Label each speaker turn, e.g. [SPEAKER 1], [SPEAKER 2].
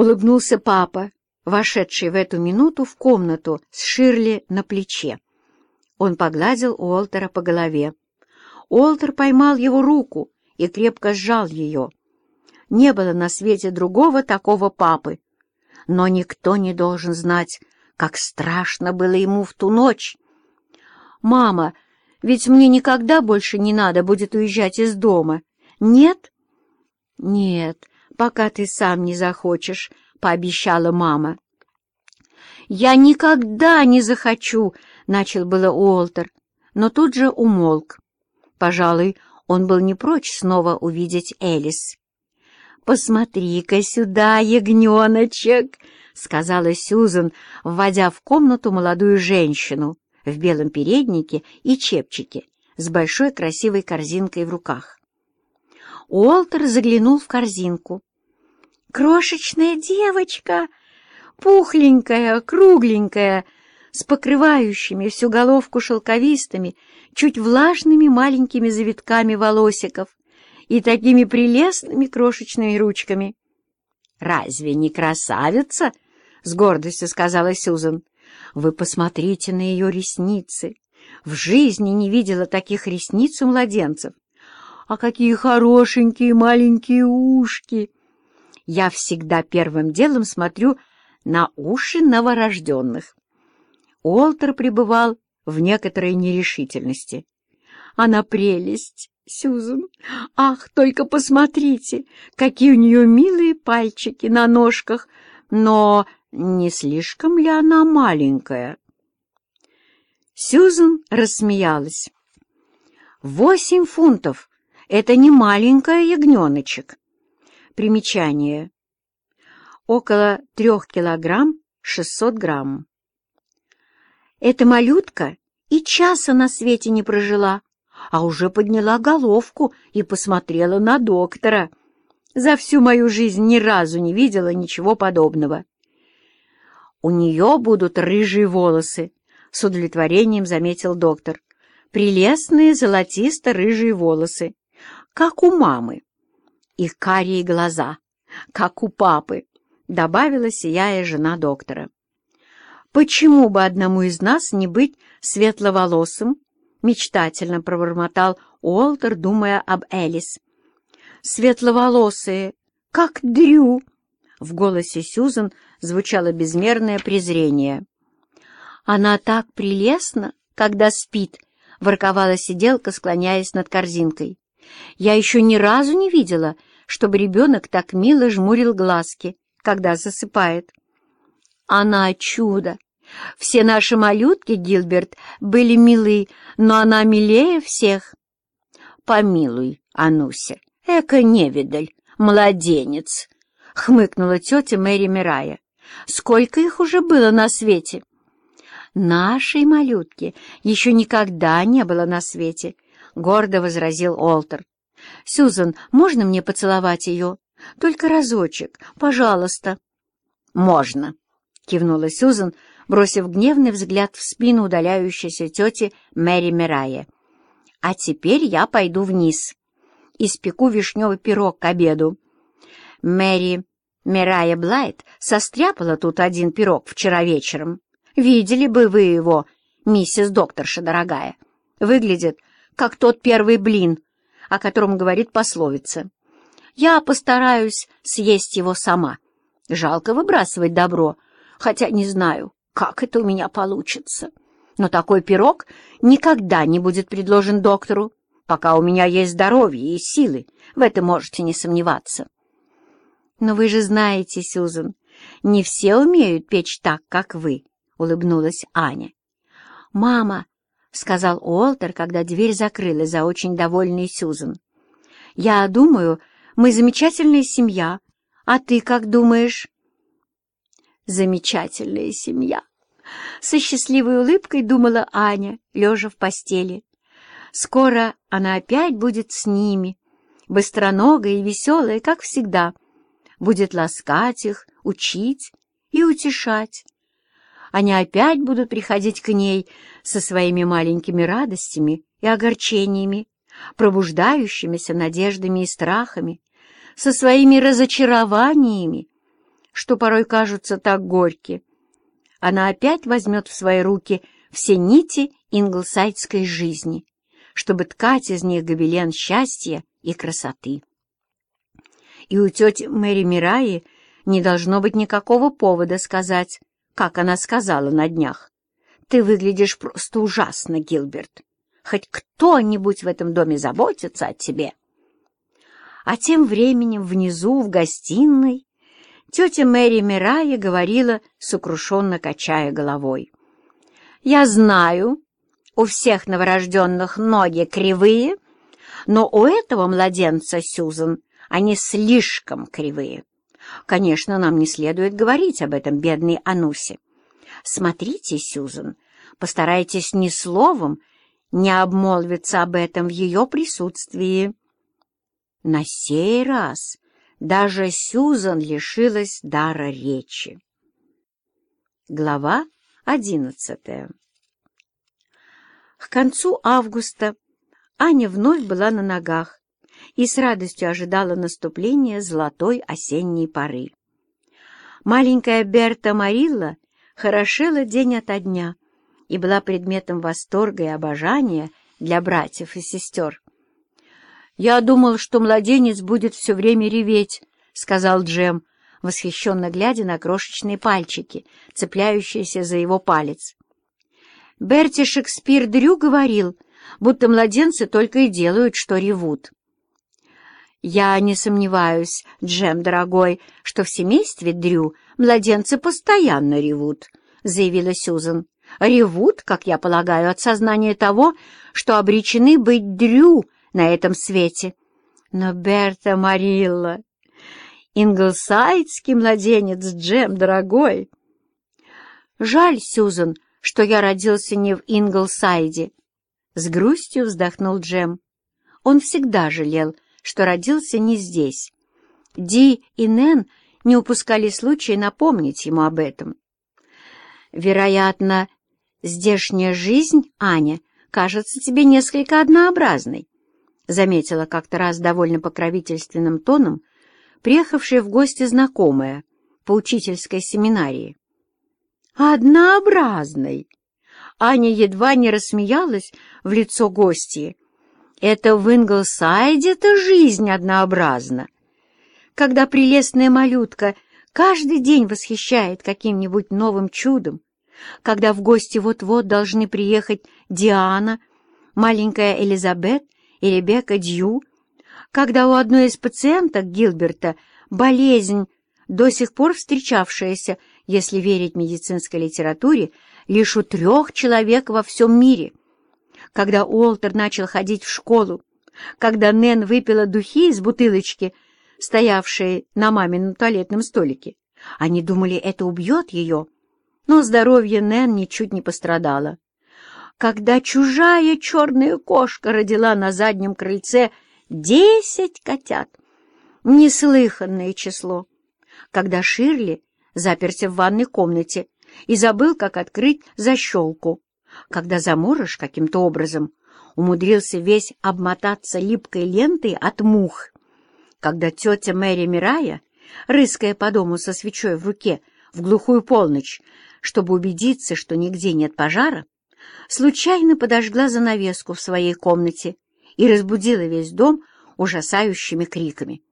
[SPEAKER 1] улыбнулся папа, вошедший в эту минуту в комнату с Ширли на плече. Он погладил Уолтера по голове. Уолтер поймал его руку и крепко сжал ее. Не было на свете другого такого папы. Но никто не должен знать, как страшно было ему в ту ночь. «Мама, ведь мне никогда больше не надо будет уезжать из дома, нет?» «Нет, пока ты сам не захочешь», — пообещала мама. «Я никогда не захочу», — начал было Уолтер, но тут же умолк. Пожалуй, он был не прочь снова увидеть Элис. «Посмотри-ка сюда, ягненочек!» — сказала Сюзан, вводя в комнату молодую женщину в белом переднике и чепчике с большой красивой корзинкой в руках. Уолтер заглянул в корзинку. «Крошечная девочка!» пухленькая, кругленькая, с покрывающими всю головку шелковистыми, чуть влажными маленькими завитками волосиков и такими прелестными крошечными ручками. «Разве не красавица?» — с гордостью сказала Сюзан. «Вы посмотрите на ее ресницы. В жизни не видела таких ресниц у младенцев. А какие хорошенькие маленькие ушки!» Я всегда первым делом смотрю на уши новорожденных. Уолтер пребывал в некоторой нерешительности. «Она прелесть, Сюзан! Ах, только посмотрите, какие у нее милые пальчики на ножках! Но не слишком ли она маленькая?» Сюзан рассмеялась. «Восемь фунтов! Это не маленькая ягненочек!» Примечание около трех килограмм шестьсот грамм. Эта малютка и часа на свете не прожила, а уже подняла головку и посмотрела на доктора. За всю мою жизнь ни разу не видела ничего подобного. «У нее будут рыжие волосы», — с удовлетворением заметил доктор. «Прелестные золотисто-рыжие волосы, как у мамы, и карие глаза, как у папы добавила сияя жена доктора. «Почему бы одному из нас не быть светловолосым?» — мечтательно пробормотал Уолтер, думая об Элис. «Светловолосые, как Дрю!» В голосе Сьюзан звучало безмерное презрение. «Она так прелестна, когда спит!» — ворковала сиделка, склоняясь над корзинкой. «Я еще ни разу не видела, чтобы ребенок так мило жмурил глазки когда засыпает. Она чудо. Все наши малютки, Гилберт, были милы, но она милее всех. Помилуй, Ануся, эко-невидаль, младенец, — хмыкнула тетя Мэри Мирая. Сколько их уже было на свете? Нашей малютки еще никогда не было на свете, — гордо возразил Олтер. «Сюзан, можно мне поцеловать ее?» Только разочек, пожалуйста. — Можно, — кивнула Сюзан, бросив гневный взгляд в спину удаляющейся тети Мэри Мирае. — А теперь я пойду вниз. Испеку вишневый пирог к обеду. Мэри Мирая Блайт состряпала тут один пирог вчера вечером. Видели бы вы его, миссис докторша дорогая. Выглядит, как тот первый блин, о котором говорит пословица. Я постараюсь съесть его сама. Жалко выбрасывать добро, хотя не знаю, как это у меня получится. Но такой пирог никогда не будет предложен доктору, пока у меня есть здоровье и силы. В этом можете не сомневаться. Но вы же знаете, Сюзан, не все умеют печь так, как вы, — улыбнулась Аня. «Мама», — сказал Уолтер, когда дверь закрылась за очень довольной Сюзан, — «я думаю, мы замечательная семья. А ты как думаешь?» «Замечательная семья!» Со счастливой улыбкой думала Аня, лежа в постели. Скоро она опять будет с ними, быстроногая и веселая, как всегда. Будет ласкать их, учить и утешать. Они опять будут приходить к ней со своими маленькими радостями и огорчениями, пробуждающимися надеждами и страхами, со своими разочарованиями, что порой кажутся так горьки. Она опять возьмет в свои руки все нити инглсайдской жизни, чтобы ткать из них гобелен счастья и красоты. И у тети Мэри Мираи не должно быть никакого повода сказать, как она сказала на днях. «Ты выглядишь просто ужасно, Гилберт. Хоть кто-нибудь в этом доме заботится о тебе». А тем временем внизу, в гостиной, тетя Мэри Мирая говорила, сокрушенно качая головой. «Я знаю, у всех новорожденных ноги кривые, но у этого младенца, Сюзан, они слишком кривые. Конечно, нам не следует говорить об этом бедной Анусе. Смотрите, Сюзан, постарайтесь ни словом не обмолвиться об этом в ее присутствии. На сей раз даже Сюзан лишилась дара речи. Глава одиннадцатая К концу августа Аня вновь была на ногах и с радостью ожидала наступления золотой осенней поры. Маленькая Берта Марилла хорошела день ото дня и была предметом восторга и обожания для братьев и сестер. «Я думал, что младенец будет все время реветь», — сказал Джем, восхищенно глядя на крошечные пальчики, цепляющиеся за его палец. Берти Шекспир Дрю говорил, будто младенцы только и делают, что ревут. «Я не сомневаюсь, Джем, дорогой, что в семействе Дрю младенцы постоянно ревут», — заявила Сюзан. «Ревут, как я полагаю, от сознания того, что обречены быть Дрю на этом свете. Но Берта Марилла, инглсайдский младенец Джем, дорогой. Жаль, Сюзан, что я родился не в Инглсайде. С грустью вздохнул Джем. Он всегда жалел, что родился не здесь. Ди и Нэн не упускали случая напомнить ему об этом. Вероятно, здешняя жизнь, Аня, кажется тебе несколько однообразной заметила как-то раз довольно покровительственным тоном приехавшая в гости знакомая по учительской семинарии. «Однообразной!» Аня едва не рассмеялась в лицо гостьи. «Это в Инглсайде-то жизнь однообразна, когда прелестная малютка каждый день восхищает каким-нибудь новым чудом, когда в гости вот-вот должны приехать Диана, маленькая Элизабет и Ребекка Дью, когда у одной из пациенток Гилберта болезнь, до сих пор встречавшаяся, если верить медицинской литературе, лишь у трех человек во всем мире, когда Уолтер начал ходить в школу, когда Нэн выпила духи из бутылочки, стоявшей на мамином туалетном столике. Они думали, это убьет ее, но здоровье Нэн ничуть не пострадало когда чужая черная кошка родила на заднем крыльце десять котят. Неслыханное число. Когда Ширли заперся в ванной комнате и забыл, как открыть защелку. Когда заморож каким-то образом умудрился весь обмотаться липкой лентой от мух. Когда тетя Мэри Мирая, рыская по дому со свечой в руке в глухую полночь, чтобы убедиться, что нигде нет пожара, случайно подожгла занавеску в своей комнате и разбудила весь дом ужасающими криками.